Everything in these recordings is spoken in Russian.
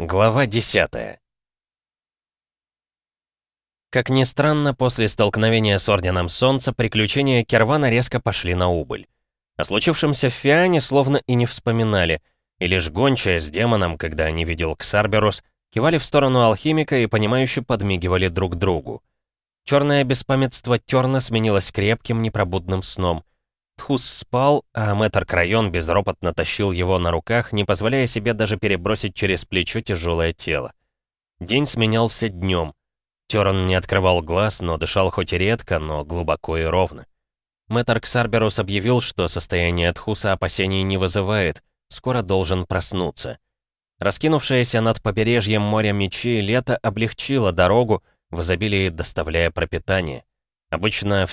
Глава 10 Как ни странно, после столкновения с Орденом Солнца приключения Кервана резко пошли на убыль. О случившемся в Фиане словно и не вспоминали, и лишь гончая с демоном, когда они видел Ксарберус, кивали в сторону алхимика и понимающе подмигивали друг другу. Черное беспамятство Терна сменилось крепким непробудным сном. Тхус спал, а мэтр Крайон безропотно тащил его на руках, не позволяя себе даже перебросить через плечо тяжелое тело. День сменялся днем. Терн не открывал глаз, но дышал хоть и редко, но глубоко и ровно. Мэтр Ксарберус объявил, что состояние Тхуса опасений не вызывает, скоро должен проснуться. Раскинувшееся над побережьем моря мечей лето облегчило дорогу, в изобилии доставляя пропитание. Обычно в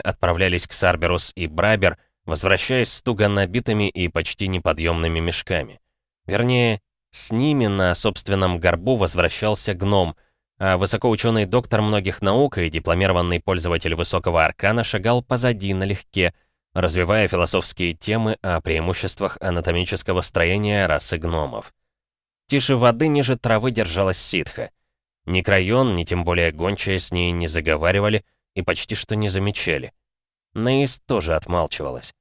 отправлялись к Сарберус и Брабер, возвращаясь с туго набитыми и почти неподъемными мешками. Вернее, с ними на собственном горбу возвращался гном, а высокоученый доктор многих наук и дипломированный пользователь высокого аркана шагал позади налегке, развивая философские темы о преимуществах анатомического строения расы гномов. Тише воды ниже травы держалась ситха. Ни Крайон, ни тем более гончая с ней не заговаривали, и почти что не замечали. Нейс тоже отмалчивалась.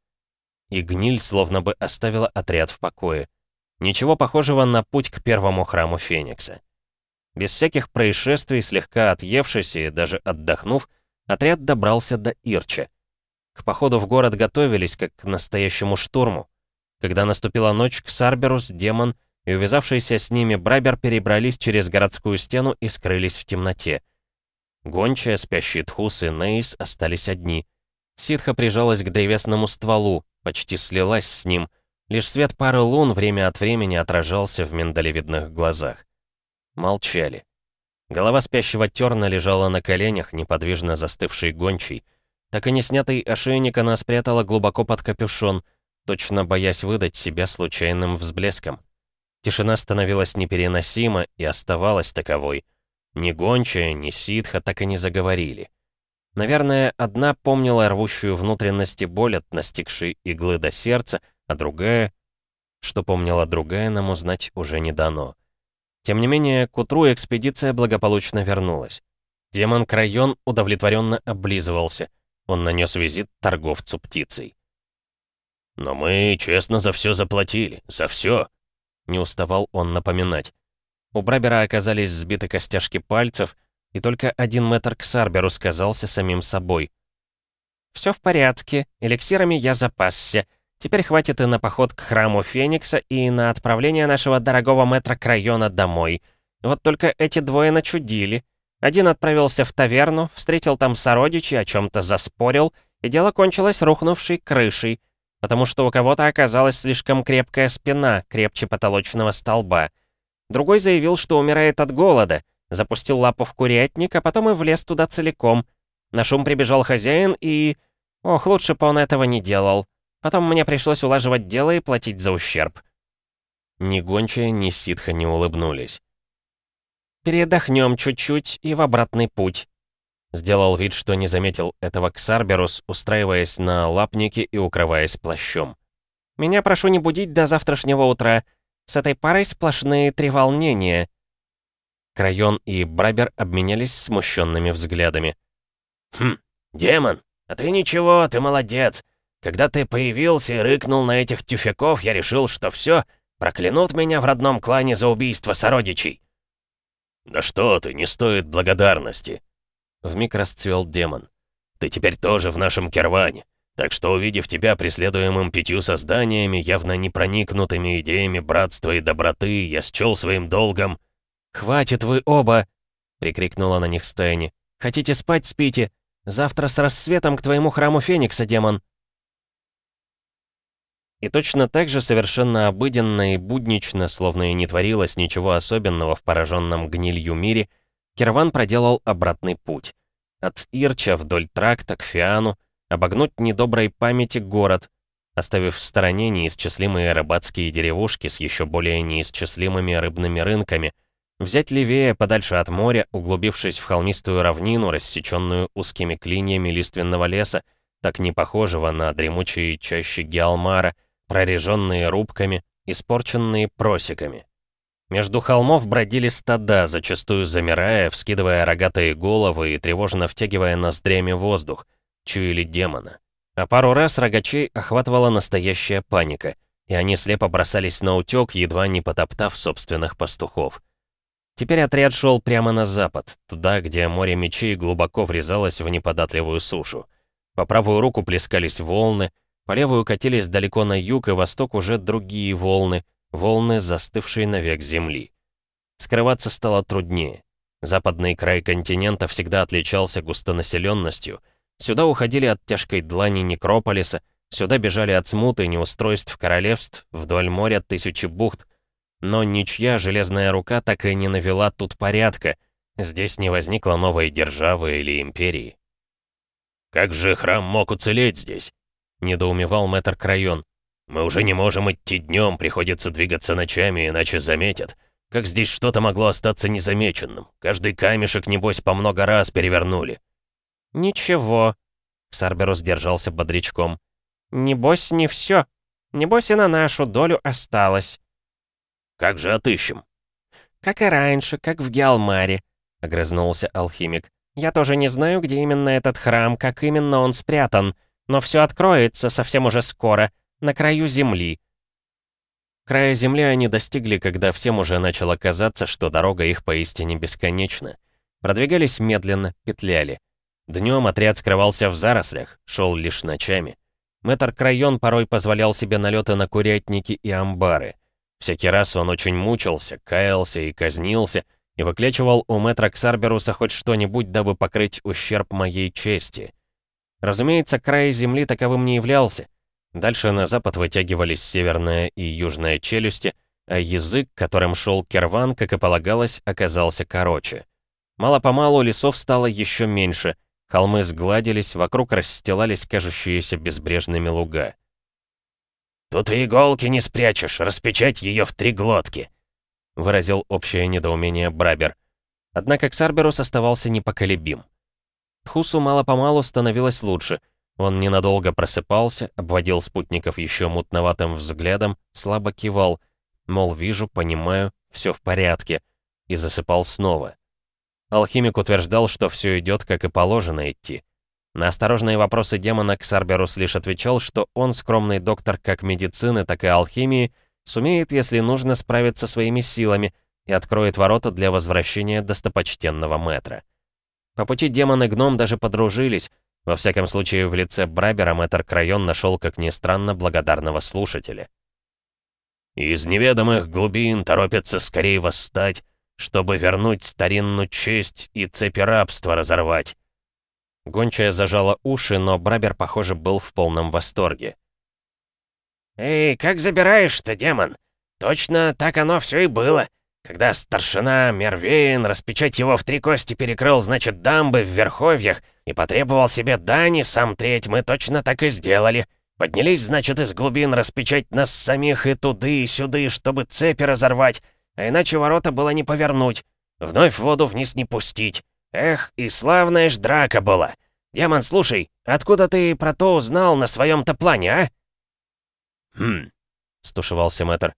И гниль словно бы оставила отряд в покое. Ничего похожего на путь к первому храму Феникса. Без всяких происшествий, слегка отъевшись и даже отдохнув, отряд добрался до Ирча. К походу в город готовились, как к настоящему штурму. Когда наступила ночь, Ксарберус, демон и увязавшийся с ними Брабер перебрались через городскую стену и скрылись в темноте. Гончая, спящий Тхус и Нейс остались одни. Ситха прижалась к древесному стволу, почти слилась с ним. Лишь свет пары лун время от времени отражался в миндалевидных глазах. Молчали. Голова спящего терна лежала на коленях, неподвижно застывшей гончей. Так и не снятый ошейник она спрятала глубоко под капюшон, точно боясь выдать себя случайным взблеском. Тишина становилась непереносима и оставалась таковой — ни гончая, ни ситха так и не заговорили. Наверное, одна помнила рвущую внутренности боль от настигшей иглы до сердца, а другая... Что помнила другая, нам узнать уже не дано. Тем не менее, к утру экспедиция благополучно вернулась. Демон Крайон удовлетворенно облизывался. Он нанес визит торговцу птицей. «Но мы честно за все заплатили, за все!» Не уставал он напоминать. У Брабера оказались сбиты костяшки пальцев, и только один мэтр Ксарберу сказался самим собой. «Все в порядке, эликсирами я запасся. Теперь хватит и на поход к храму Феникса, и на отправление нашего дорогого мэтра Крайона домой. Вот только эти двое начудили. Один отправился в таверну, встретил там сородичей, о чем-то заспорил, и дело кончилось рухнувшей крышей, потому что у кого-то оказалась слишком крепкая спина, крепче потолочного столба. Другой заявил, что умирает от голода, запустил лапу в курятник, а потом и влез туда целиком. На шум прибежал хозяин и... Ох, лучше бы он этого не делал. Потом мне пришлось улаживать дело и платить за ущерб. Ни гончая, ни ситха не улыбнулись. «Передохнем чуть-чуть и в обратный путь», Сделал вид, что не заметил этого Ксарберус, устраиваясь на лапнике и укрываясь плащом. «Меня прошу не будить до завтрашнего утра. С этой парой сплошные треволнения». Крайон и Брабер обменялись смущенными взглядами. «Хм, демон, а ты ничего, ты молодец. Когда ты появился и рыкнул на этих тюфяков, я решил, что все, проклянут меня в родном клане за убийство сородичей». «Да что ты, не стоит благодарности!» Вмиг расцвел демон. «Ты теперь тоже в нашем керване. Так что, увидев тебя преследуемым пятью созданиями, явно не проникнутыми идеями братства и доброты, я счел своим долгом... «Хватит вы оба!» — прикрикнула на них Стэнни. «Хотите спать, спите! Завтра с рассветом к твоему храму Феникса, демон!» И точно так же совершенно обыденно и буднично, словно и не творилось ничего особенного в пораженном гнилью мире, Кирван проделал обратный путь. От Ирча вдоль тракта к Фиану, обогнуть недоброй памяти город, оставив в стороне неисчислимые рыбацкие деревушки с еще более неисчислимыми рыбными рынками, взять левее, подальше от моря, углубившись в холмистую равнину, рассеченную узкими клиньями лиственного леса, так не похожего на дремучие чащи Геалмара, прореженные рубками, испорченные просеками. Между холмов бродили стада, зачастую замирая, вскидывая рогатые головы и тревожно втягивая ноздрями воздух. Чуяли демона. А пару раз рогачей охватывала настоящая паника, и они слепо бросались на утёк, едва не потоптав собственных пастухов. Теперь отряд шел прямо на запад, туда, где море мечей глубоко врезалось в неподатливую сушу. По правую руку плескались волны, по левую катились далеко на юг и восток уже другие волны, волны, застывшие навек земли. Скрываться стало труднее. Западный край континента всегда отличался густонаселенностью. Сюда уходили от тяжкой длани некрополиса, сюда бежали от смуты неустройств королевств, вдоль моря тысячи бухт. Но ничья железная рука так и не навела тут порядка. Здесь не возникло новой державы или империи. «Как же храм мог уцелеть здесь?» — недоумевал мэтр Крайон. Мы уже не можем идти днем, приходится двигаться ночами, иначе заметят. Как здесь что-то могло остаться незамеченным? Каждый камешек, небось, по много раз перевернули». «Ничего», — Сарберус держался бодрячком. «Небось, не все. Небось, и на нашу долю осталось». «Как же отыщем?» «Как и раньше, как в Геалмаре», — огрызнулся алхимик. «Я тоже не знаю, где именно этот храм, как именно он спрятан, но все откроется совсем уже скоро на краю земли». Края земли они достигли, когда всем уже начало казаться, что дорога их поистине бесконечна. Продвигались медленно, петляли. Днем отряд скрывался в зарослях, шел лишь ночами. Мэтр Крайон порой позволял себе налеты на курятники и амбары. Всякий раз он очень мучился, каялся и казнился, и выклечивал у мэтра Ксарберуса хоть что-нибудь, дабы покрыть ущерб моей чести. Разумеется, край земли таковым не являлся. Дальше на запад вытягивались северная и южная челюсти, а язык, которым шел керван, как и полагалось, оказался короче. Мало-помалу лесов стало еще меньше, холмы сгладились, вокруг расстилались кажущиеся безбрежными луга. «Тут и иголки не спрячешь, распечать ее в три глотки», — выразил общее недоумение Брабер. Однако Ксарберус оставался непоколебим. Тхусу мало-помалу становилось лучше — он ненадолго просыпался, обводил спутников еще мутноватым взглядом, слабо кивал, мол, вижу, понимаю, все в порядке, и засыпал снова. Алхимик утверждал, что все идет, как и положено идти. На осторожные вопросы демона Ксарберус лишь отвечал, что он, скромный доктор как медицины, так и алхимии, сумеет, если нужно, справиться своими силами и откроет ворота для возвращения достопочтенного мэтра. По пути демон и гном даже подружились, во всяком случае, в лице Брабера мэтр Крайон нашел, как ни странно, благодарного слушателя. «Из неведомых глубин торопятся скорее восстать, чтобы вернуть старинную честь и цепи рабства разорвать». Гончая зажала уши, но Брабер, похоже, был в полном восторге. «Эй, как забираешь-то, демон? Точно так оно все и было. Когда старшина Мервейн распечать его в три кости перекрыл, значит, дамбы в Верховьях и потребовал себе дани, сам треть, мы точно так и сделали. Поднялись, значит, из глубин распечать нас самих и туды, и сюды, чтобы цепи разорвать, а иначе ворота было не повернуть. Вновь воду вниз не пустить. Эх, и славная ж драка была. Демон, слушай, откуда ты про то узнал на своем-то плане, а? Хм, стушевался мэтр.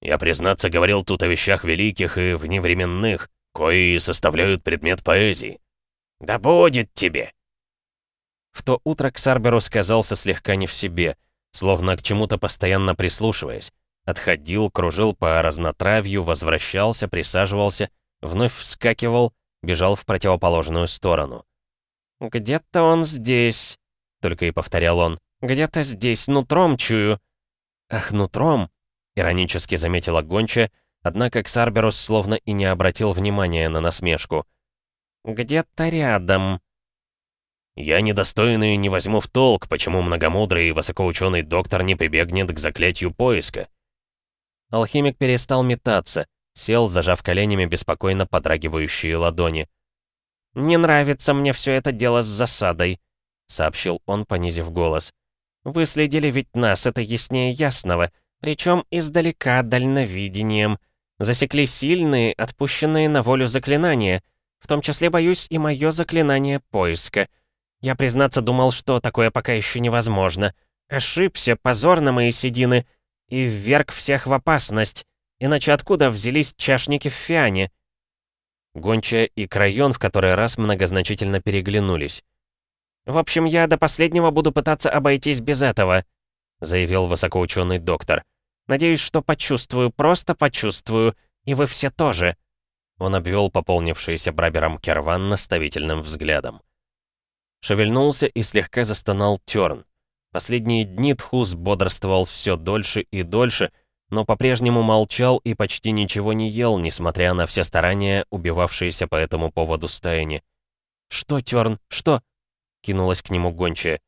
Я, признаться, говорил тут о вещах великих и вневременных, кои составляют предмет поэзии. Да будет тебе!» В то утро Ксарберу сказался слегка не в себе, словно к чему-то постоянно прислушиваясь. Отходил, кружил по разнотравью, возвращался, присаживался, вновь вскакивал, бежал в противоположную сторону. «Где-то он здесь», — только и повторял он. «Где-то здесь, нутром чую». «Ах, нутром!» Иронически заметила Гонча, однако Ксарберус словно и не обратил внимания на насмешку. «Где-то рядом». «Я недостойный не возьму в толк, почему многомудрый и высокоученый доктор не прибегнет к заклятию поиска». Алхимик перестал метаться, сел, зажав коленями беспокойно подрагивающие ладони. «Не нравится мне все это дело с засадой», — сообщил он, понизив голос. «Вы следили ведь нас, это яснее ясного. Причем издалека, дальновидением. Засекли сильные, отпущенные на волю заклинания. В том числе, боюсь, и мое заклинание поиска. Я, признаться, думал, что такое пока еще невозможно. Ошибся, позор на мои седины. И вверг всех в опасность. Иначе откуда взялись чашники в Фиане?» Гончая и Крайон в который раз многозначительно переглянулись. «В общем, я до последнего буду пытаться обойтись без этого», заявил высокоученый доктор. «Надеюсь, что почувствую, просто почувствую, и вы все тоже». Он обвел пополнившийся брабером керван наставительным взглядом. Шевельнулся и слегка застонал Тёрн. Последние дни Тхус бодрствовал все дольше и дольше, но по-прежнему молчал и почти ничего не ел, несмотря на все старания, убивавшиеся по этому поводу стаяни. «Что, Тёрн, что?» — кинулась к нему гончая.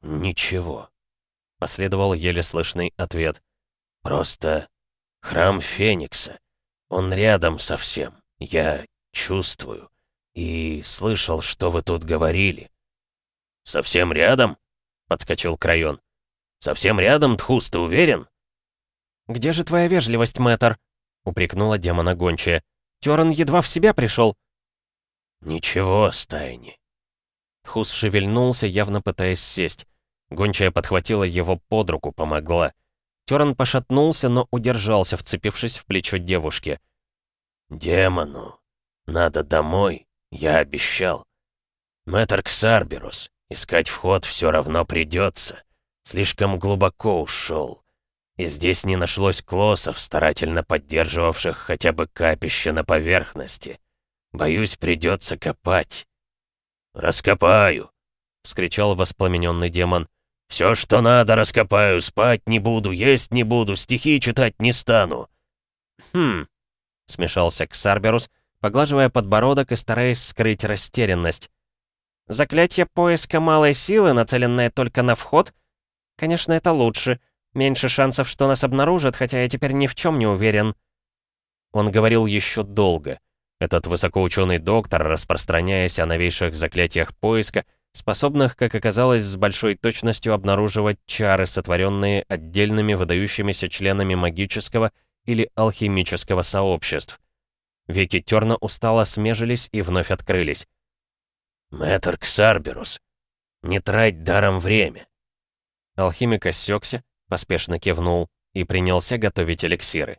«Ничего», — последовал еле слышный ответ. «Просто храм Феникса. Он рядом совсем. Я чувствую. И слышал, что вы тут говорили». «Совсем рядом?» — подскочил Крайон. «Совсем рядом, Тхус, ты уверен?» «Где же твоя вежливость, мэтр?» — упрекнула демона гончая. «Терн едва в себя пришел». «Ничего, стайни». Тхус шевельнулся, явно пытаясь сесть. Гончая подхватила его под руку, помогла. Терн пошатнулся, но удержался, вцепившись в плечо девушки. «Демону, надо домой, я обещал. Мэтр Ксарберус, искать вход все равно придется. Слишком глубоко ушел. И здесь не нашлось клоссов, старательно поддерживавших хотя бы капище на поверхности. Боюсь, придется копать. «Раскопаю!» — вскричал воспламененный демон. «Все, что надо, раскопаю, спать не буду, есть не буду, стихи читать не стану». «Хм...» — смешался Ксарберус, поглаживая подбородок и стараясь скрыть растерянность. «Заклятие поиска малой силы, нацеленное только на вход? Конечно, это лучше». Меньше шансов, что нас обнаружат, хотя я теперь ни в чем не уверен». Он говорил еще долго. Этот высокоученый доктор, распространяясь о новейших заклятиях поиска, способных, как оказалось, с большой точностью обнаруживать чары, сотворенные отдельными выдающимися членами магического или алхимического сообществ. Веки Терна устало смежились и вновь открылись. «Мэтр Ксарберус, не трать даром время!» Алхимик осекся, Поспешно кивнул и принялся готовить эликсиры.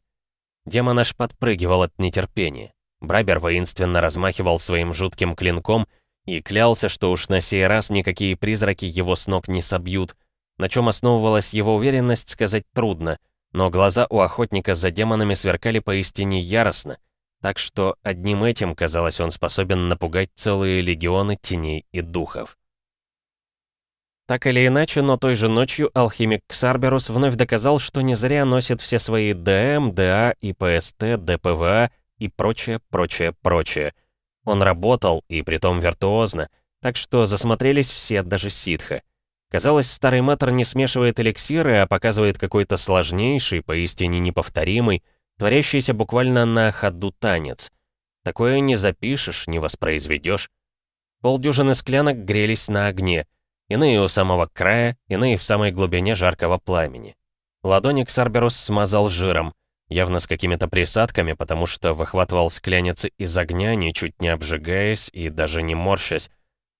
Демон аж подпрыгивал от нетерпения. Брабер воинственно размахивал своим жутким клинком и клялся, что уж на сей раз никакие призраки его с ног не собьют. На чем основывалась его уверенность, сказать трудно, но глаза у охотника за демонами сверкали поистине яростно, так что одним этим, казалось, он способен напугать целые легионы теней и духов. Так или иначе, но той же ночью алхимик Ксарберус вновь доказал, что не зря носит все свои ДМ, ДА, ИПСТ, ДПВА и прочее, прочее, прочее. Он работал, и притом виртуозно, так что засмотрелись все, даже ситха. Казалось, старый мэтр не смешивает эликсиры, а показывает какой-то сложнейший, поистине неповторимый, творящийся буквально на ходу танец. Такое не запишешь, не воспроизведешь. Полдюжины склянок грелись на огне — Иные у самого края, иные в самой глубине жаркого пламени. Ладони Ксарберус смазал жиром, явно с какими-то присадками, потому что выхватывал скляницы из огня, ничуть не обжигаясь и даже не морщась.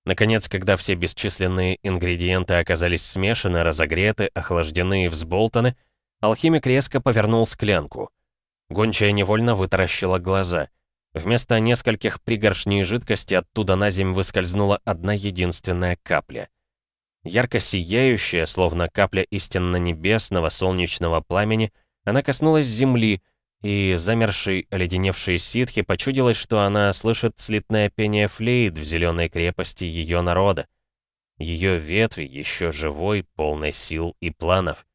Наконец, когда все бесчисленные ингредиенты оказались смешаны, разогреты, охлаждены и взболтаны, алхимик резко повернул склянку. Гончая невольно вытаращила глаза. Вместо нескольких пригоршней жидкости оттуда на земь выскользнула одна единственная капля. Ярко сияющая, словно капля истинно небесного солнечного пламени, она коснулась земли, и замершей, оледеневшей ситхи почудилось, что она слышит слитное пение флейт в зеленой крепости ее народа. Ее ветви еще живой, полной сил и планов.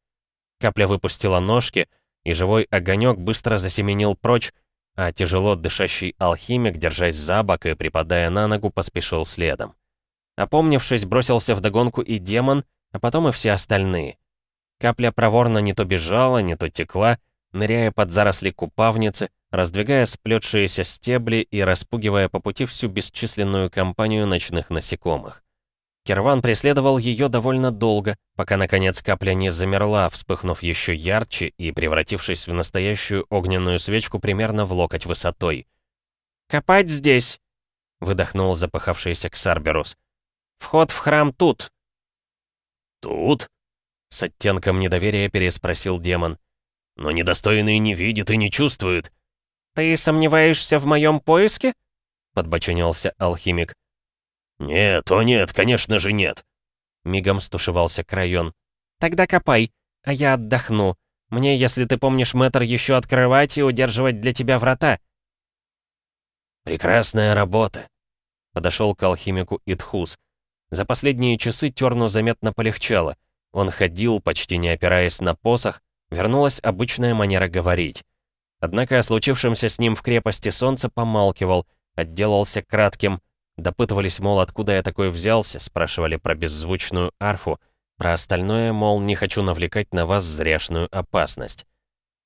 Капля выпустила ножки, и живой огонек быстро засеменил прочь, а тяжело дышащий алхимик, держась за бок и припадая на ногу, поспешил следом. Опомнившись, бросился в догонку и демон, а потом и все остальные. Капля проворно не то бежала, не то текла, ныряя под заросли купавницы, раздвигая сплетшиеся стебли и распугивая по пути всю бесчисленную компанию ночных насекомых. Керван преследовал ее довольно долго, пока, наконец, капля не замерла, вспыхнув еще ярче и превратившись в настоящую огненную свечку примерно в локоть высотой. «Копать здесь!» — выдохнул запыхавшийся Ксарберус. Вход в храм тут». «Тут?» — с оттенком недоверия переспросил демон. но недостойный не видит и не чувствует». «Ты сомневаешься в моем поиске?» — подбоченился алхимик. «Нет, о нет, конечно же нет!» Мигом стушевался Крайон. «Тогда копай, а я отдохну. Мне, если ты помнишь, мэтр, еще открывать и удерживать для тебя врата». «Прекрасная работа», — подошел к алхимику Итхус. За последние часы Терну заметно полегчало. Он ходил, почти не опираясь на посох, вернулась обычная манера говорить. Однако о случившемся с ним в крепости солнца помалкивал, отделался кратким Допытывались, мол, откуда я такой взялся, спрашивали про беззвучную арфу, про остальное, мол, не хочу навлекать на вас зряшную опасность.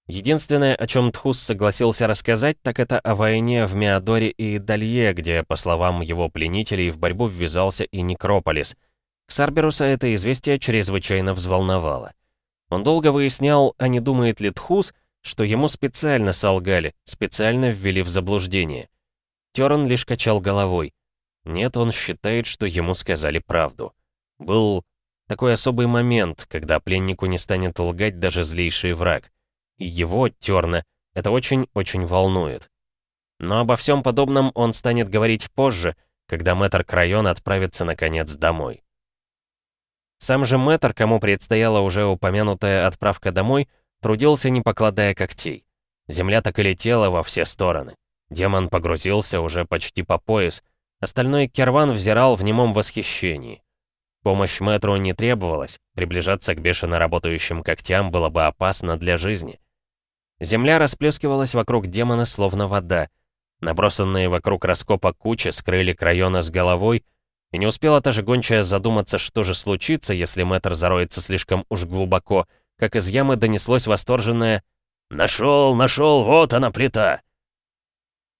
Единственное, о чем Тхус согласился рассказать, так это о войне в Меадоре и Далье, где, по словам его пленителей, в борьбу ввязался и Некрополис. Ксарберуса это известие чрезвычайно взволновало. Он долго выяснял, а не думает ли Тхус, что ему специально солгали, специально ввели в заблуждение. Терн лишь качал головой. Нет, он считает, что ему сказали правду. Был такой особый момент, когда пленнику не станет лгать даже злейший враг. И его, Терна, это очень-очень волнует. Но обо всем подобном он станет говорить позже, когда мэтр Крайон отправится наконец домой. Сам же мэтр, кому предстояла уже упомянутая отправка домой, трудился не покладая когтей. Земля так и летела во все стороны. Демон погрузился уже почти по пояс, Остальной Керван взирал в немом восхищении. Помощь мэтру не требовалась, приближаться к бешено работающим когтям было бы опасно для жизни. Земля расплескивалась вокруг демона, словно вода. Набросанные вокруг раскопа кучи скрыли Крайона с головой, и не успела та же гончая задуматься, что же случится, если мэтр зароется слишком уж глубоко, как из ямы донеслось восторженное «Нашел, нашел, вот она плита!»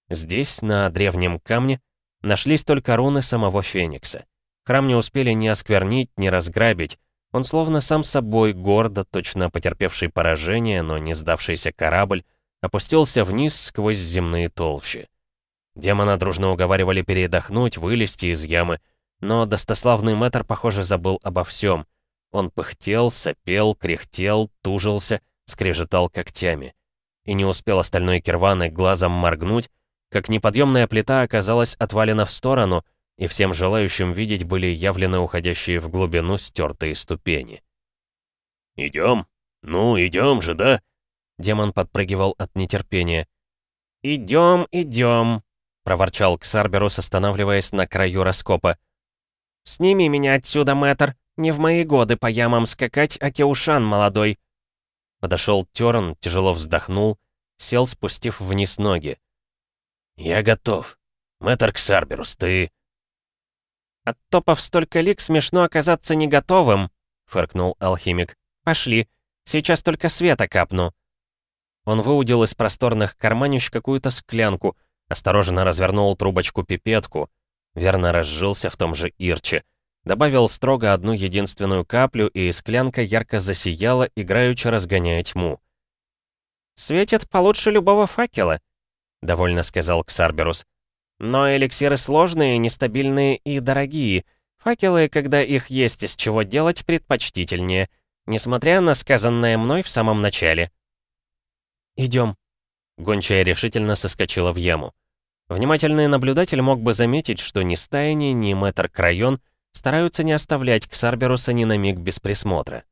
Здесь, на древнем камне, Нашлись только руны самого Феникса. Храм не успели ни осквернить, ни разграбить. Он словно сам собой, гордо, точно потерпевший поражение, но не сдавшийся корабль, опустился вниз сквозь земные толщи. Демона дружно уговаривали передохнуть, вылезти из ямы, но достославный мэтр, похоже, забыл обо всем. Он пыхтел, сопел, кряхтел, тужился, скрежетал когтями. И не успел остальной Кирваны глазом моргнуть, как неподъемная плита оказалась отвалена в сторону, и всем желающим видеть были явлены уходящие в глубину стертые ступени. «Идем? Ну, идем же, да?» Демон подпрыгивал от нетерпения. «Идем, идем», — проворчал Ксарберус, останавливаясь на краю раскопа. «Сними меня отсюда, мэтр. Не в мои годы по ямам скакать, а Кеушан молодой». Подошел Терн, тяжело вздохнул, сел, спустив вниз ноги. «Я готов. Мэтр Ксарберус, ты...» «От топов столько лик смешно оказаться не готовым», — фыркнул алхимик. «Пошли. Сейчас только света капну». Он выудил из просторных карманищ какую-то склянку, осторожно развернул трубочку-пипетку, верно разжился в том же Ирче, добавил строго одну единственную каплю, и склянка ярко засияла, играючи разгоняя тьму. «Светит получше любого факела», — довольно сказал Ксарберус. «Но эликсиры сложные, нестабильные и дорогие. Факелы, когда их есть из чего делать, предпочтительнее, несмотря на сказанное мной в самом начале». «Идем». Гончая решительно соскочила в яму. Внимательный наблюдатель мог бы заметить, что ни Стайни, ни Мэтр Крайон стараются не оставлять Ксарберуса ни на миг без присмотра.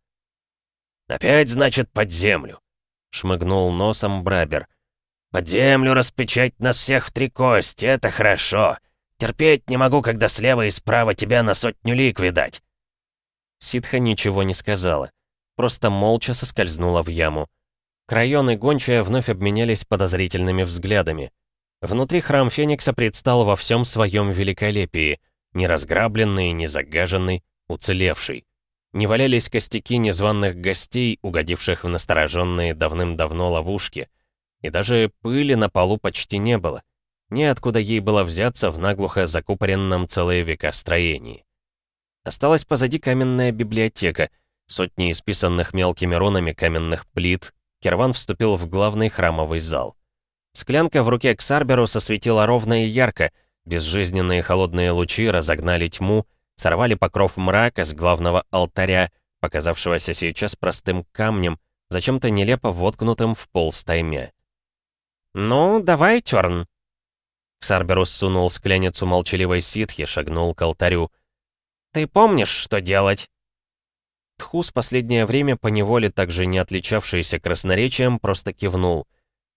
«Опять, значит, под землю», — шмыгнул носом Брабер. Под землю распечать нас всех в три кости, это хорошо. Терпеть не могу, когда слева и справа тебя на сотню лик видать». Ситха ничего не сказала, просто молча соскользнула в яму. Крайон и Гончая вновь обменялись подозрительными взглядами. Внутри храм Феникса предстал во всем своем великолепии, не разграбленный, не загаженный, уцелевший. Не валялись костяки незваных гостей, угодивших в настороженные давным-давно ловушки — и даже пыли на полу почти не было. Неоткуда ей было взяться в наглухо закупоренном целые века строении. Осталась позади каменная библиотека, сотни исписанных мелкими рунами каменных плит. Керван вступил в главный храмовый зал. Склянка в руке Ксарберу сосветила ровно и ярко, безжизненные холодные лучи разогнали тьму, сорвали покров мрака с главного алтаря, показавшегося сейчас простым камнем, зачем-то нелепо воткнутым в пол стаймя. «Ну, давай, Тёрн». Ксарберус сунул скляницу молчаливой ситхи, шагнул к алтарю. «Ты помнишь, что делать?» Тхус последнее время поневоле также не отличавшийся красноречием, просто кивнул.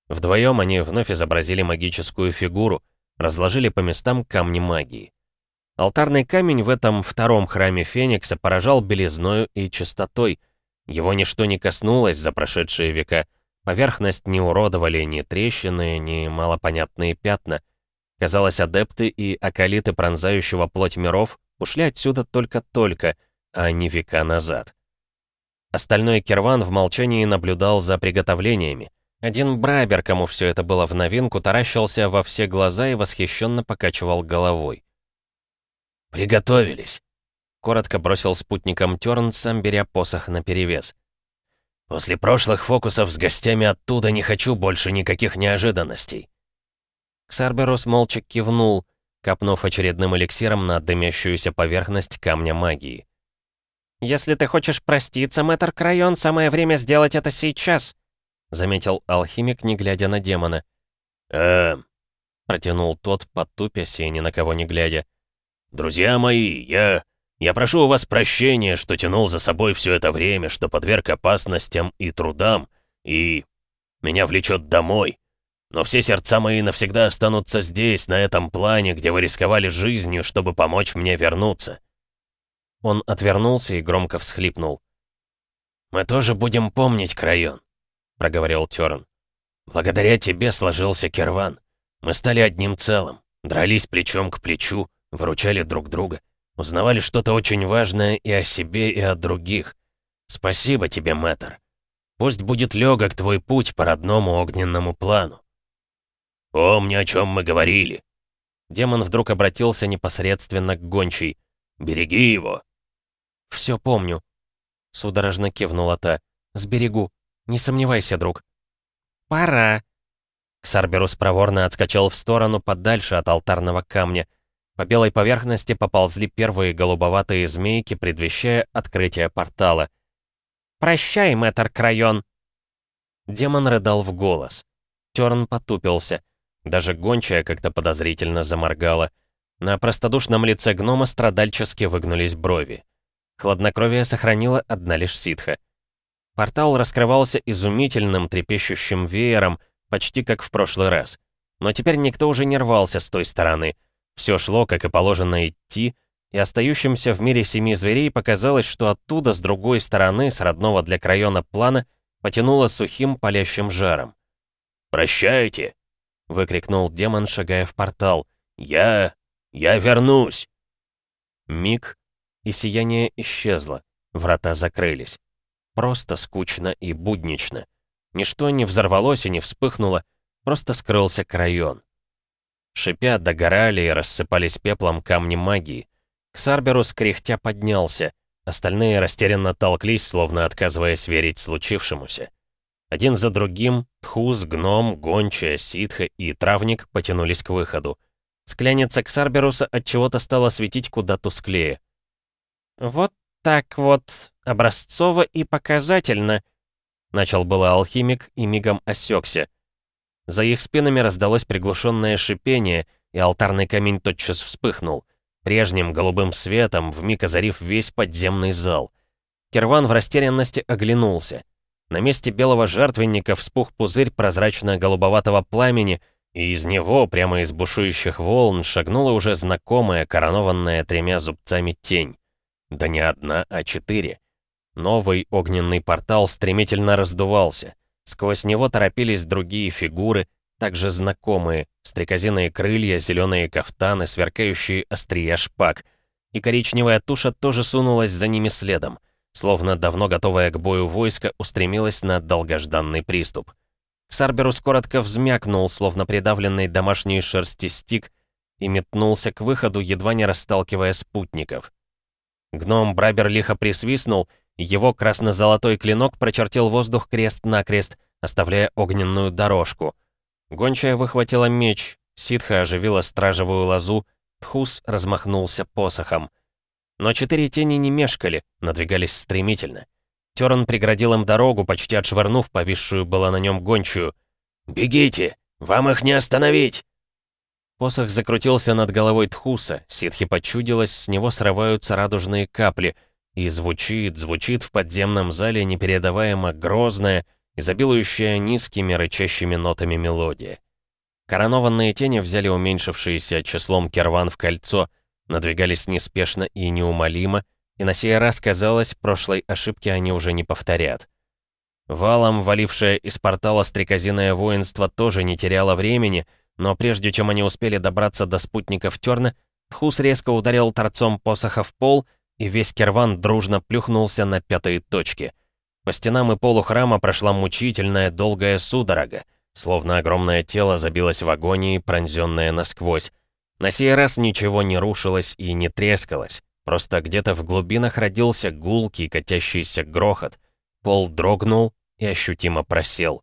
Вдвоем они вновь изобразили магическую фигуру, разложили по местам камни магии. Алтарный камень в этом втором храме Феникса поражал белизною и чистотой. Его ничто не коснулось за прошедшие века. Поверхность не уродовали ни трещины, ни малопонятные пятна. Казалось, адепты и околиты пронзающего плоть миров ушли отсюда только-только, а не века назад. Остальной Керван в молчании наблюдал за приготовлениями. Один Брайбер, кому все это было в новинку, таращился во все глаза и восхищенно покачивал головой. «Приготовились», — коротко бросил спутником Тёрн, сам беря посох наперевес. «После прошлых фокусов с гостями оттуда не хочу больше никаких неожиданностей». Ксарберус молча кивнул, капнув очередным эликсиром на дымящуюся поверхность камня магии. «Если ты хочешь проститься, мэтр Крайон, самое время сделать это сейчас», — заметил алхимик, не глядя на демона. «Эм...» — протянул тот, потупясь и ни на кого не глядя. «Друзья мои, я... я прошу у вас прощения, что тянул за собой все это время, что подверг опасностям и трудам, и... меня влечет домой. Но все сердца мои навсегда останутся здесь, на этом плане, где вы рисковали жизнью, чтобы помочь мне вернуться». Он отвернулся и громко всхлипнул. «Мы тоже будем помнить, Крайон», — проговорил Тёрн. «Благодаря тебе сложился Керван. Мы стали одним целым, дрались плечом к плечу, выручали друг друга, узнавали что-то очень важное и о себе, и о других. Спасибо тебе, мэтр. Пусть будет легок твой путь по родному огненному плану. Помни, о чем мы говорили. Демон вдруг обратился непосредственно к гончей. «Береги его!» «Все помню», — судорожно кивнула та. «Сберегу. Не сомневайся, друг». «Пора». Ксарберус проворно отскочил в сторону подальше от алтарного камня. По белой поверхности поползли первые голубоватые змейки, предвещая открытие портала. «Прощай, мэтр Крайон!» Демон рыдал в голос. Терн потупился. Даже гончая как-то подозрительно заморгала. На простодушном лице гнома страдальчески выгнулись брови. Хладнокровие сохранила одна лишь ситха. Портал раскрывался изумительным трепещущим веером, почти как в прошлый раз. Но теперь никто уже не рвался с той стороны. Все шло, как и положено идти, и остающимся в мире семи зверей показалось, что оттуда, с другой стороны, с родного для крайона плана, потянуло сухим палящим жаром. «Прощайте!» — выкрикнул демон, шагая в портал. «Я... я вернусь!» Миг, и сияние исчезло, врата закрылись. Просто скучно и буднично. Ничто не взорвалось и не вспыхнуло, просто скрылся крайон. Шипя, догорали и рассыпались пеплом камни магии. Ксарберус кряхтя поднялся, остальные растерянно толклись, словно отказываясь верить случившемуся. Один за другим Тхус, Гном, Гончая, Ситха и Травник потянулись к выходу. Скляница Ксарберуса от чего то стала светить куда тусклее. «Вот так вот, образцово и показательно», — начал было алхимик и мигом осекся. За их спинами раздалось приглушенное шипение, и алтарный камень тотчас вспыхнул, прежним голубым светом, вмиг озарив весь подземный зал. Керван в растерянности оглянулся. На месте белого жертвенника вспух пузырь прозрачно-голубоватого пламени, и из него, прямо из бушующих волн, шагнула уже знакомая, коронованная тремя зубцами тень. Да не одна, а четыре. Новый огненный портал стремительно раздувался. Сквозь него торопились другие фигуры, также знакомые, стрекозиные крылья, зеленые кафтаны, сверкающие острия шпаг. И коричневая туша тоже сунулась за ними следом, словно давно готовая к бою войско устремилась на долгожданный приступ. Ксарберус коротко взмякнул, словно придавленный домашней шерсти стик, и метнулся к выходу, едва не расталкивая спутников. Гном Брабер лихо присвистнул, его красно-золотой клинок прочертил воздух крест-накрест, оставляя огненную дорожку. Гончая выхватила меч, ситха оживила стражевую лозу, Тхус размахнулся посохом. Но четыре тени не мешкали, надвигались стремительно. Терн преградил им дорогу, почти отшвырнув повисшую была на нем гончую. «Бегите! Вам их не остановить!» Посох закрутился над головой Тхуса, ситхи почудилось, с него срываются радужные капли, и звучит, звучит в подземном зале непередаваемо грозная, изобилующая низкими рычащими нотами мелодия. Коронованные тени взяли уменьшившееся числом керван в кольцо, надвигались неспешно и неумолимо, и на сей раз, казалось, прошлой ошибки они уже не повторят. Валом, валившее из портала стрекозиное воинство, тоже не теряло времени, но прежде чем они успели добраться до спутников Терна, Тхус резко ударил торцом посоха в пол, и весь керван дружно плюхнулся на пятые точки. По стенам и полу храма прошла мучительная долгая судорога, словно огромное тело забилось в агонии, пронзённое насквозь. На сей раз ничего не рушилось и не трескалось. Просто где-то в глубинах родился гулкий, катящийся грохот. Пол дрогнул и ощутимо просел.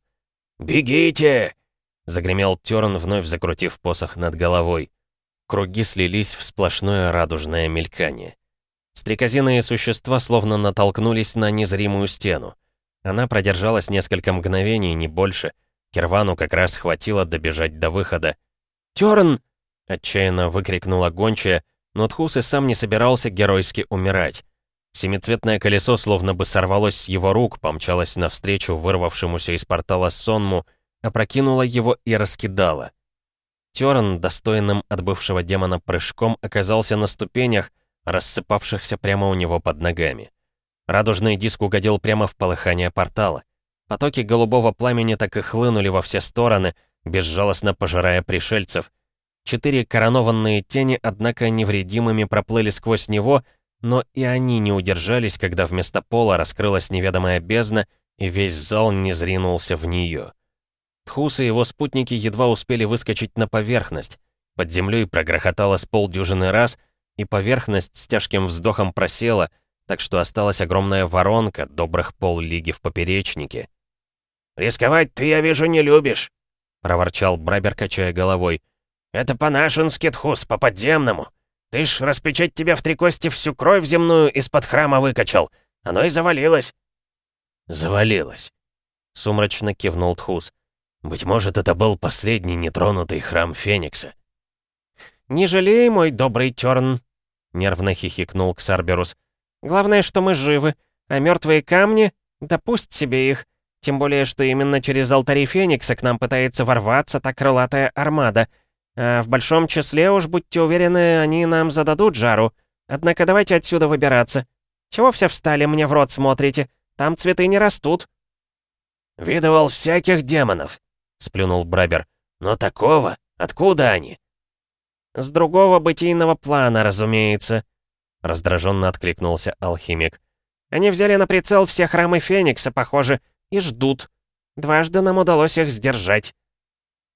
«Бегите!» — загремел Терн, вновь закрутив посох над головой. Круги слились в сплошное радужное мелькание. Стрекозиные существа словно натолкнулись на незримую стену. Она продержалась несколько мгновений, не больше. Кирвану как раз хватило добежать до выхода. «Терн!» — отчаянно выкрикнула гончая, но Тхус и сам не собирался геройски умирать. Семицветное колесо словно бы сорвалось с его рук, помчалось навстречу вырвавшемуся из портала сонму, опрокинуло его и раскидало. Терн, достойным от бывшего демона прыжком, оказался на ступенях, рассыпавшихся прямо у него под ногами. Радужный диск угодил прямо в полыхание портала. Потоки голубого пламени так и хлынули во все стороны, безжалостно пожирая пришельцев — Четыре коронованные тени, однако, невредимыми проплыли сквозь него, но и они не удержались, когда вместо пола раскрылась неведомая бездна, и весь зал не зринулся в нее. Тхус и его спутники едва успели выскочить на поверхность. Под землей прогрохотало с полдюжины раз, и поверхность с тяжким вздохом просела, так что осталась огромная воронка, добрых пол-лиги в поперечнике. «Рисковать ты, я вижу, не любишь», — проворчал Брабер, качая головой. «Это по-нашенски, Тхус, по-подземному. Ты ж распечать тебя в три кости всю кровь земную из-под храма выкачал. Оно и завалилось». «Завалилось», — сумрачно кивнул Тхус. «Быть может, это был последний нетронутый храм Феникса». «Не жалей, мой добрый Тёрн», — нервно хихикнул Ксарберус. «Главное, что мы живы, а мертвые камни, да пусть себе их. Тем более, что именно через алтари Феникса к нам пытается ворваться та крылатая армада — а в большом числе, уж будьте уверены, они нам зададут жару. Однако давайте отсюда выбираться. Чего все встали, мне в рот смотрите? Там цветы не растут». «Видывал всяких демонов», — сплюнул Брабер. «Но такого? Откуда они?» «С другого бытийного плана, разумеется», — раздраженно откликнулся алхимик. «Они взяли на прицел все храмы Феникса, похоже, и ждут. Дважды нам удалось их сдержать».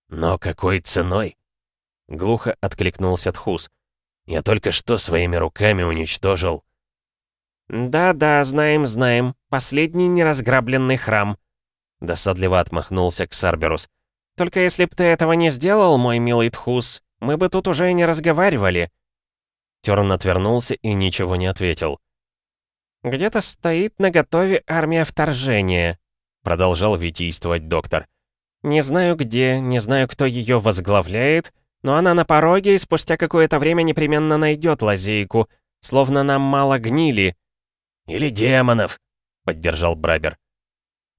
«Но какой ценой?» Глухо откликнулся Тхус. «Я только что своими руками уничтожил». «Да-да, знаем, знаем. Последний неразграбленный храм». Досадливо отмахнулся Ксарберус. «Только если б ты этого не сделал, мой милый Тхус, мы бы тут уже не разговаривали». Терн отвернулся и ничего не ответил. «Где-то стоит на готове армия вторжения», — продолжал витийствовать доктор. «Не знаю где, не знаю, кто ее возглавляет, но она на пороге и спустя какое-то время непременно найдет лазейку, словно нам мало гнили». «Или демонов», — поддержал Брабер.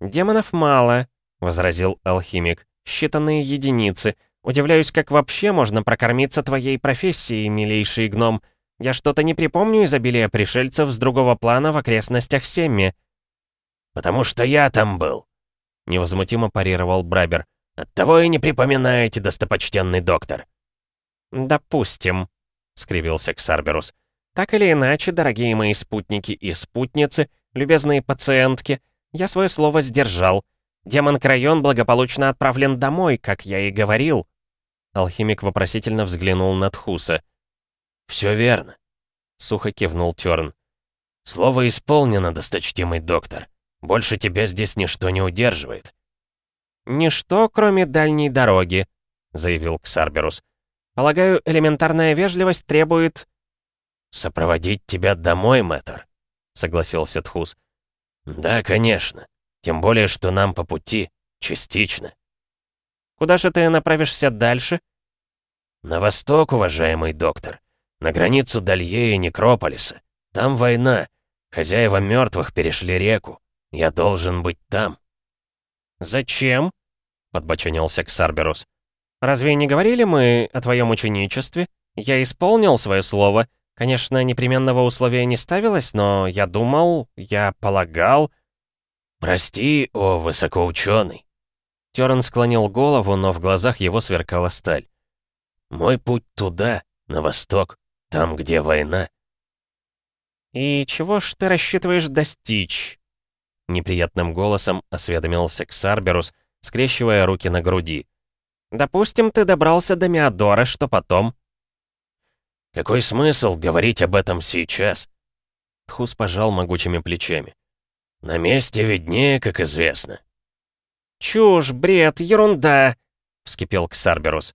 «Демонов мало», — возразил алхимик. «Считанные единицы. Удивляюсь, как вообще можно прокормиться твоей профессией, милейший гном. Я что-то не припомню изобилия пришельцев с другого плана в окрестностях Семми». «Потому что я там был», — невозмутимо парировал Брабер. «Оттого и не припоминаете, достопочтенный доктор». «Допустим», — скривился Ксарберус. «Так или иначе, дорогие мои спутники и спутницы, любезные пациентки, я свое слово сдержал. Демон Крайон благополучно отправлен домой, как я и говорил». Алхимик вопросительно взглянул на Тхуса. «Все верно», — сухо кивнул Тёрн. «Слово исполнено, досточтимый доктор. Больше тебя здесь ничто не удерживает. «Ничто, кроме дальней дороги», — заявил Ксарберус. «Полагаю, элементарная вежливость требует...» «Сопроводить тебя домой, мэтр», — согласился Тхус. «Да, конечно. Тем более, что нам по пути. Частично». «Куда же ты направишься дальше?» «На восток, уважаемый доктор. На границу Далье и Некрополиса. Там война. Хозяева мертвых перешли реку. Я должен быть там». «Зачем?» — подбоченился Ксарберус. «Разве не говорили мы о твоем ученичестве? Я исполнил свое слово. Конечно, непременного условия не ставилось, но я думал, я полагал...» «Прости, о высокоученый!» Терн склонил голову, но в глазах его сверкала сталь. «Мой путь туда, на восток, там, где война». «И чего ж ты рассчитываешь достичь?» Неприятным голосом осведомился Ксарберус, скрещивая руки на груди. «Допустим, ты добрался до Миадора, что потом?» «Какой смысл говорить об этом сейчас?» Тхус пожал могучими плечами. «На месте виднее, как известно». «Чушь, бред, ерунда!» — вскипел Ксарберус.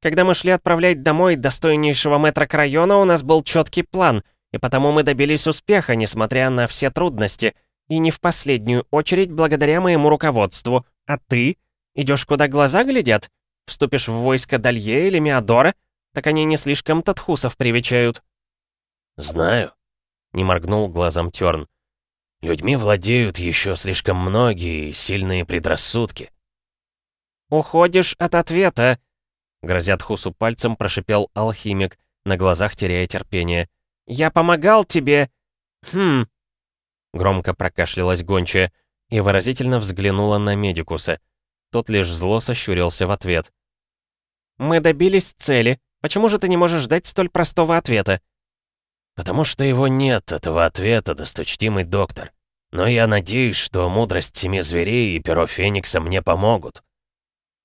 «Когда мы шли отправлять домой достойнейшего мэтра Крайона, у нас был четкий план, и потому мы добились успеха, несмотря на все трудности, и не в последнюю очередь благодаря моему руководству. А ты? Идешь куда глаза глядят? Вступишь в войско Далье или Миадора? Так они не слишком татхусов привечают». «Знаю», — не моргнул глазом Тёрн. «Людьми владеют еще слишком многие сильные предрассудки». «Уходишь от ответа», — грозя Тхусу пальцем прошипел алхимик, на глазах теряя терпение. «Я помогал тебе...» «Хм...» Громко прокашлялась гончая и выразительно взглянула на Медикуса. Тот лишь зло сощурился в ответ. «Мы добились цели. Почему же ты не можешь дать столь простого ответа?» «Потому что его нет, этого ответа, досточтимый доктор. Но я надеюсь, что мудрость семи зверей и перо Феникса мне помогут».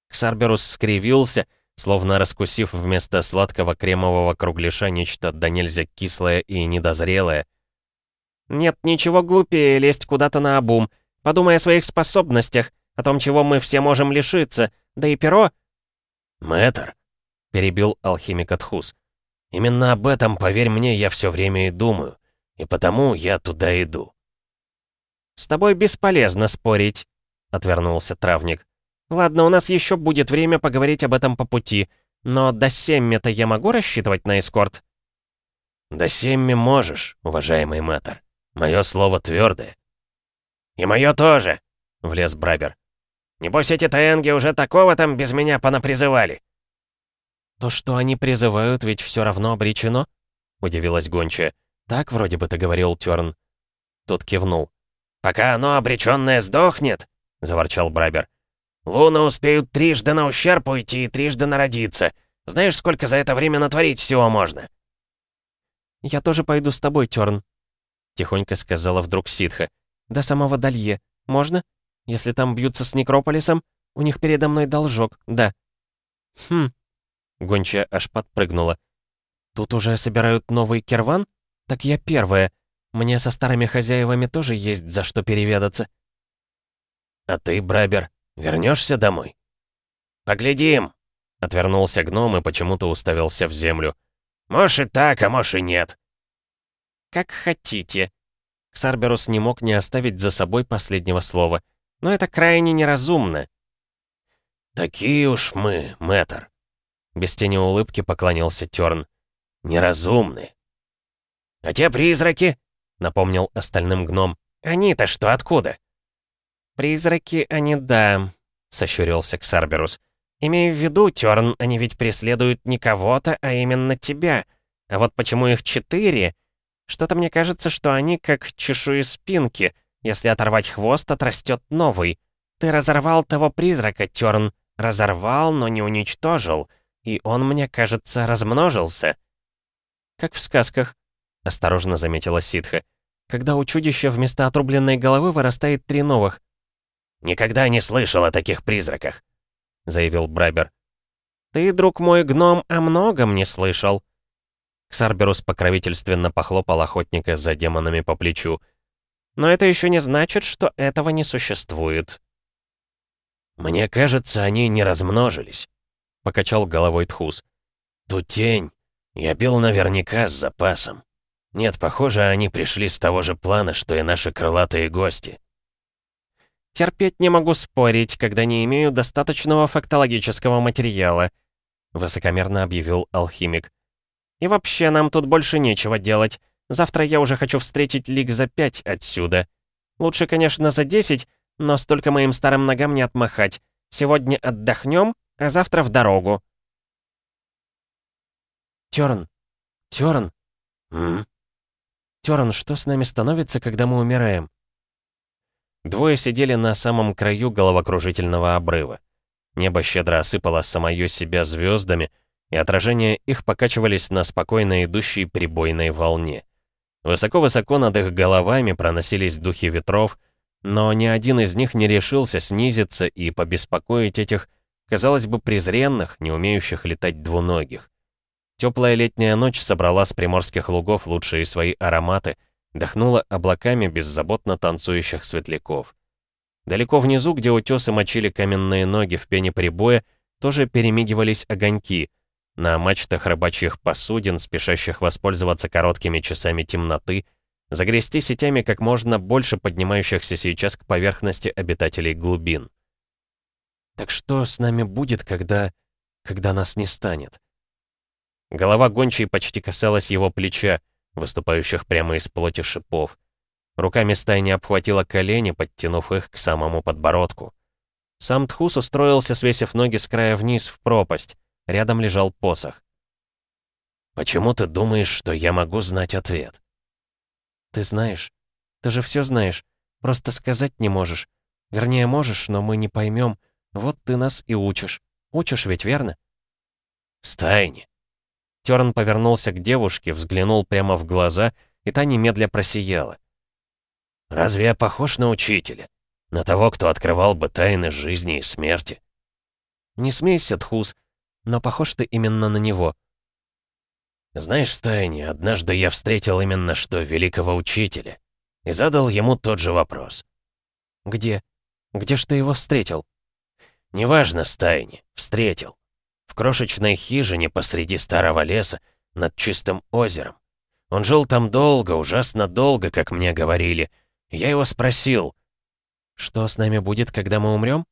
Ксарберус скривился, словно раскусив вместо сладкого кремового кругляша нечто да нельзя кислое и недозрелое. «Нет ничего глупее лезть куда-то на обум. Подумай о своих способностях, о том, чего мы все можем лишиться. Да и перо...» «Мэтр», — перебил алхимик Атхус. «Именно об этом, поверь мне, я все время и думаю. И потому я туда иду». «С тобой бесполезно спорить», — отвернулся травник. «Ладно, у нас еще будет время поговорить об этом по пути, но до Семми-то я могу рассчитывать на эскорт?» «До Семми можешь, уважаемый мэтр. Мое слово твердое». «И мое тоже», — влез Брабер. «Небось эти таенги уже такого там без меня понапризывали». «То, что они призывают, ведь все равно обречено?» — удивилась гончая. «Так вроде бы ты говорил, Тёрн». Тот кивнул. «Пока оно обреченное сдохнет», — заворчал Брабер. «Луны успеют трижды на ущерб уйти и трижды народиться. Знаешь, сколько за это время натворить всего можно?» «Я тоже пойду с тобой, Тёрн», — тихонько сказала вдруг ситха. «До самого Далье. Можно? Если там бьются с Некрополисом, у них передо мной должок, да». «Хм, Гончая аж подпрыгнула. «Тут уже собирают новый керван? Так я первая. Мне со старыми хозяевами тоже есть за что переведаться». «А ты, Брабер, вернешься домой?» «Поглядим», — отвернулся гном и почему-то уставился в землю. «Может и так, а может и нет». «Как хотите». Ксарберус не мог не оставить за собой последнего слова. «Но это крайне неразумно». «Такие уж мы, мэтр», без тени улыбки поклонился Тёрн. «Неразумны». «А те призраки?» — напомнил остальным гном. «Они-то что, откуда?» «Призраки они, да», — сощурился Ксарберус. «Имея в виду, Тёрн, они ведь преследуют не кого-то, а именно тебя. А вот почему их четыре? Что-то мне кажется, что они как чешуи спинки. Если оторвать хвост, отрастет новый. Ты разорвал того призрака, Тёрн. Разорвал, но не уничтожил и он, мне кажется, размножился. Как в сказках, осторожно заметила ситха, когда у чудища вместо отрубленной головы вырастает три новых. «Никогда не слышал о таких призраках», — заявил Брайбер. «Ты, друг мой гном, о многом не слышал». Ксарберус покровительственно похлопал охотника за демонами по плечу. «Но это еще не значит, что этого не существует». «Мне кажется, они не размножились», — покачал головой Тхус. «Ту тень. Я бил наверняка с запасом. Нет, похоже, они пришли с того же плана, что и наши крылатые гости. Терпеть не могу спорить, когда не имею достаточного фактологического материала», высокомерно объявил алхимик. «И вообще, нам тут больше нечего делать. Завтра я уже хочу встретить Лик за пять отсюда. Лучше, конечно, за десять, но столько моим старым ногам не отмахать. Сегодня отдохнем, а завтра в дорогу». Тёрн, Тёрн. Тёрн, что с нами становится, когда мы умираем? Двое сидели на самом краю головокружительного обрыва. Небо щедро осыпало самое себя звездами, и отражения их покачивались на спокойно идущей прибойной волне. Высоко-высоко над их головами проносились духи ветров, но ни один из них не решился снизиться и побеспокоить этих, казалось бы, презренных, не умеющих летать двуногих. Теплая летняя ночь собрала с приморских лугов лучшие свои ароматы, дохнула облаками беззаботно танцующих светляков. Далеко внизу, где утесы мочили каменные ноги в пене прибоя, тоже перемигивались огоньки. На мачтах рыбачьих посудин, спешащих воспользоваться короткими часами темноты, загрести сетями как можно больше поднимающихся сейчас к поверхности обитателей глубин. «Так что с нами будет, когда... когда нас не станет?» Голова гончей почти касалась его плеча, выступающих прямо из плоти шипов. Руками стайни обхватила колени, подтянув их к самому подбородку. Сам Тхус устроился, свесив ноги с края вниз в пропасть. Рядом лежал посох. «Почему ты думаешь, что я могу знать ответ?» «Ты знаешь. Ты же все знаешь. Просто сказать не можешь. Вернее, можешь, но мы не поймем. Вот ты нас и учишь. Учишь ведь, верно?» «Стайни, Терн повернулся к девушке, взглянул прямо в глаза, и та немедля просияла. «Разве я похож на учителя? На того, кто открывал бы тайны жизни и смерти?» «Не смейся, Тхус, но похож ты именно на него». «Знаешь, Стайни, однажды я встретил именно что великого учителя и задал ему тот же вопрос». «Где? Где ж ты его встретил?» «Неважно, Стайни, встретил в крошечной хижине посреди старого леса, над чистым озером. Он жил там долго, ужасно долго, как мне говорили. Я его спросил, «Что с нами будет, когда мы умрем?»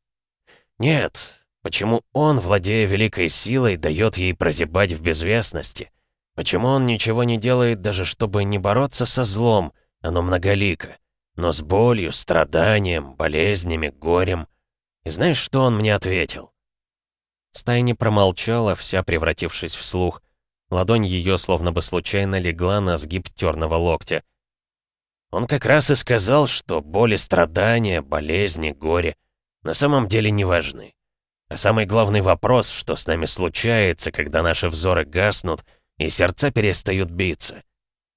«Нет, почему он, владея великой силой, дает ей прозябать в безвестности? Почему он ничего не делает, даже чтобы не бороться со злом, оно многолико, но с болью, страданием, болезнями, горем?» И знаешь, что он мне ответил? Стайни промолчала, вся превратившись в слух. Ладонь ее словно бы случайно легла на сгиб терного локтя. Он как раз и сказал, что боли, страдания, болезни, горе на самом деле не важны. А самый главный вопрос, что с нами случается, когда наши взоры гаснут и сердца перестают биться.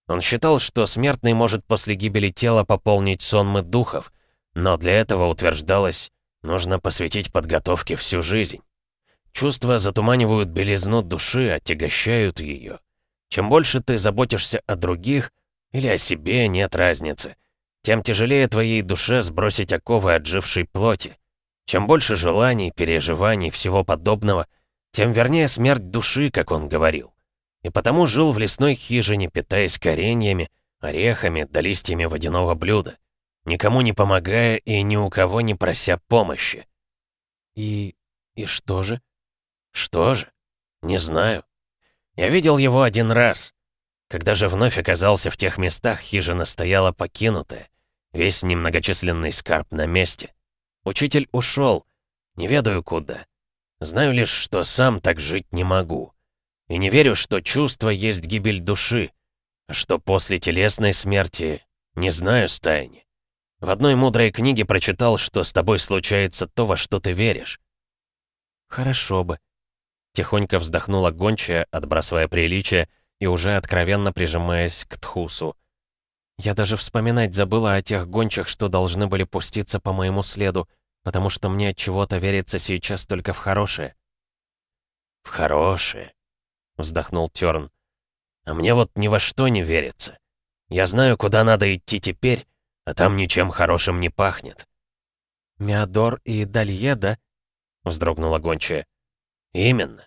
Он считал, что смертный может после гибели тела пополнить сонмы духов, но для этого утверждалось, нужно посвятить подготовке всю жизнь. Чувства затуманивают белизну души, отягощают ее. Чем больше ты заботишься о других или о себе, нет разницы. Тем тяжелее твоей душе сбросить оковы отжившей плоти. Чем больше желаний, переживаний, всего подобного, тем вернее смерть души, как он говорил. И потому жил в лесной хижине, питаясь кореньями, орехами да листьями водяного блюда, никому не помогая и ни у кого не прося помощи. «И... и что же?» Что же? Не знаю. Я видел его один раз. Когда же вновь оказался в тех местах, хижина стояла покинутая. Весь немногочисленный скарб на месте. Учитель ушел. Не ведаю куда. Знаю лишь, что сам так жить не могу. И не верю, что чувство есть гибель души. А что после телесной смерти, не знаю, Стайни. В одной мудрой книге прочитал, что с тобой случается то, во что ты веришь. Хорошо бы. Тихонько вздохнула гончая, отбрасывая приличие и уже откровенно прижимаясь к Тхусу. Я даже вспоминать забыла о тех гончих, что должны были пуститься по моему следу, потому что мне от чего-то верится сейчас только в хорошее. В хорошее, вздохнул Тёрн. А мне вот ни во что не верится. Я знаю, куда надо идти теперь, а там ничем хорошим не пахнет. Миадор и Далье, да? вздрогнула гончая. «Именно».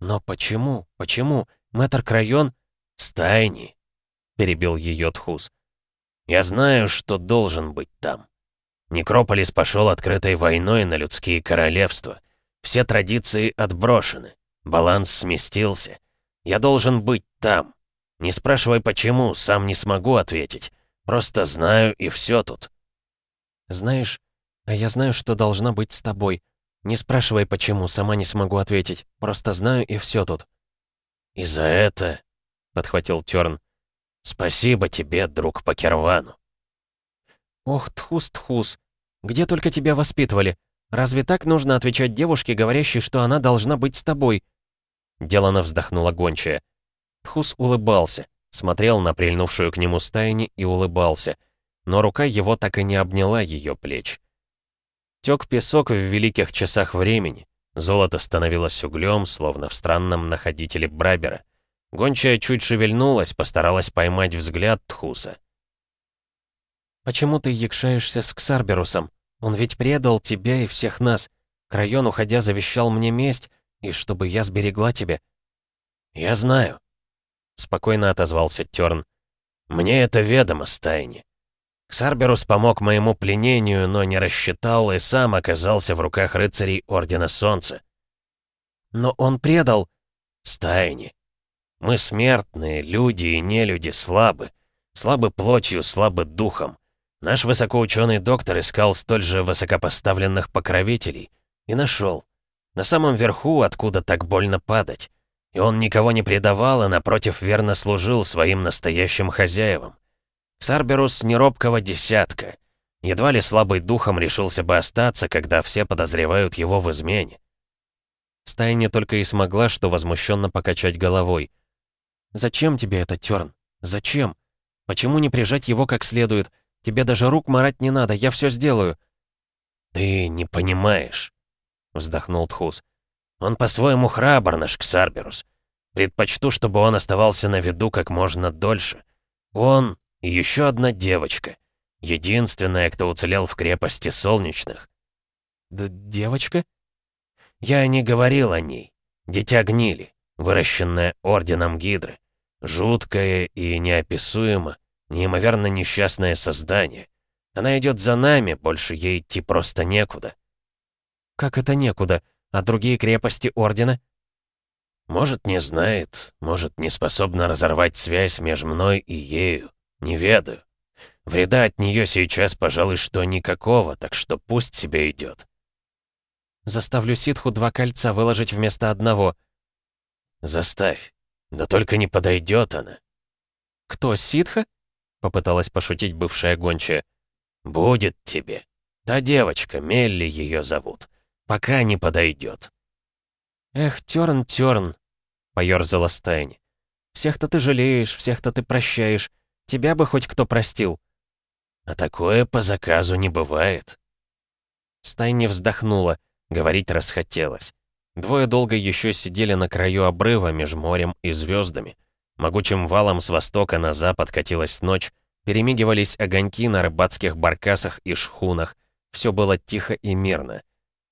«Но почему? Почему? Мэтр Крайон...» «Стайни», — перебил ее Тхус. «Я знаю, что должен быть там. Некрополис пошел открытой войной на людские королевства. Все традиции отброшены. Баланс сместился. Я должен быть там. Не спрашивай почему, сам не смогу ответить. Просто знаю и все тут. Знаешь, а я знаю, что должна быть с тобой. Не спрашивай почему, сама не смогу ответить. Просто знаю и все тут. И за это, подхватил Тёрн, спасибо тебе, друг по Кервану. Ох, тхус-тхус, где только тебя воспитывали? Разве так нужно отвечать девушке, говорящей, что она должна быть с тобой? Делано вздохнула гончая. Тхус улыбался, смотрел на прильнувшую к нему стайни и улыбался, но рука его так и не обняла ее плеч. Тек песок в великих часах времени, золото становилось углем, словно в странном находителе Брабера. Гончая чуть шевельнулась, постаралась поймать взгляд Тхуса. «Почему ты якшаешься с Ксарберусом? Он ведь предал тебя и всех нас. Крайон, уходя, завещал мне месть, и чтобы я сберегла тебя». «Я знаю», — спокойно отозвался Тёрн. «Мне это ведомо, Стайни. Ксарберус помог моему пленению, но не рассчитал и сам оказался в руках рыцарей Ордена Солнца». «Но он предал...» «Стайни. Мы смертные, люди и нелюди, слабы. Слабы плотью, слабы духом. Наш высокоученый доктор искал столь же высокопоставленных покровителей. И нашел. На самом верху, откуда так больно падать. И он никого не предавал, а напротив верно служил своим настоящим хозяевам. Сарберус неробкого десятка. Едва ли слабый духом решился бы остаться, когда все подозревают его в измене. Стая только и смогла, что возмущенно покачать головой. «Зачем тебе это, Тёрн? Зачем? Почему не прижать его как следует? Тебе даже рук марать не надо, я все сделаю». «Ты не понимаешь», — вздохнул Тхус. «Он по-своему храбр, наш Ксарберус. Предпочту, чтобы он оставался на виду как можно дольше. Он и еще одна девочка. Единственная, кто уцелел в крепости Солнечных». «Да девочка?» «Я не говорил о ней. Дитя гнили, выращенное Орденом Гидры. Жуткое и неописуемо, Неимоверно несчастное создание. Она идет за нами, больше ей идти просто некуда. Как это некуда? А другие крепости Ордена? Может, не знает, может, не способна разорвать связь между мной и ею. Не ведаю. Вреда от нее сейчас, пожалуй, что никакого, так что пусть себе идет. Заставлю ситху два кольца выложить вместо одного. Заставь. Да только не подойдет она. Кто, ситха? Попыталась пошутить бывшая гончая. «Будет тебе. Та девочка, Мелли ее зовут. Пока не подойдет. «Эх, Тёрн, Тёрн», — поёрзала Стайни. «Всех-то ты жалеешь, всех-то ты прощаешь. Тебя бы хоть кто простил». «А такое по заказу не бывает». Стайни вздохнула, говорить расхотелось. Двое долго еще сидели на краю обрыва между морем и звездами. Могучим валом с востока на запад катилась ночь, перемигивались огоньки на рыбацких баркасах и шхунах. Все было тихо и мирно.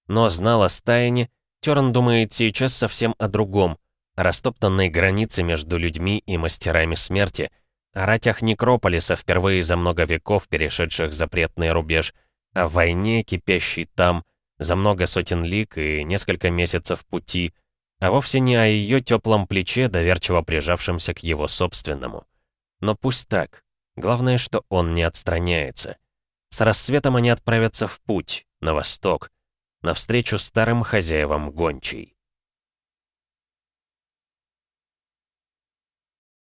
Но знала стаяни, Терн думает сейчас совсем о другом, о растоптанной границе между людьми и мастерами смерти, о ратях Некрополиса, впервые за много веков перешедших запретный рубеж, о войне, кипящей там, за много сотен лик и несколько месяцев пути — а вовсе не о ее теплом плече, доверчиво прижавшемся к его собственному. Но пусть так. Главное, что он не отстраняется. С рассветом они отправятся в путь, на восток, навстречу старым хозяевам гончей.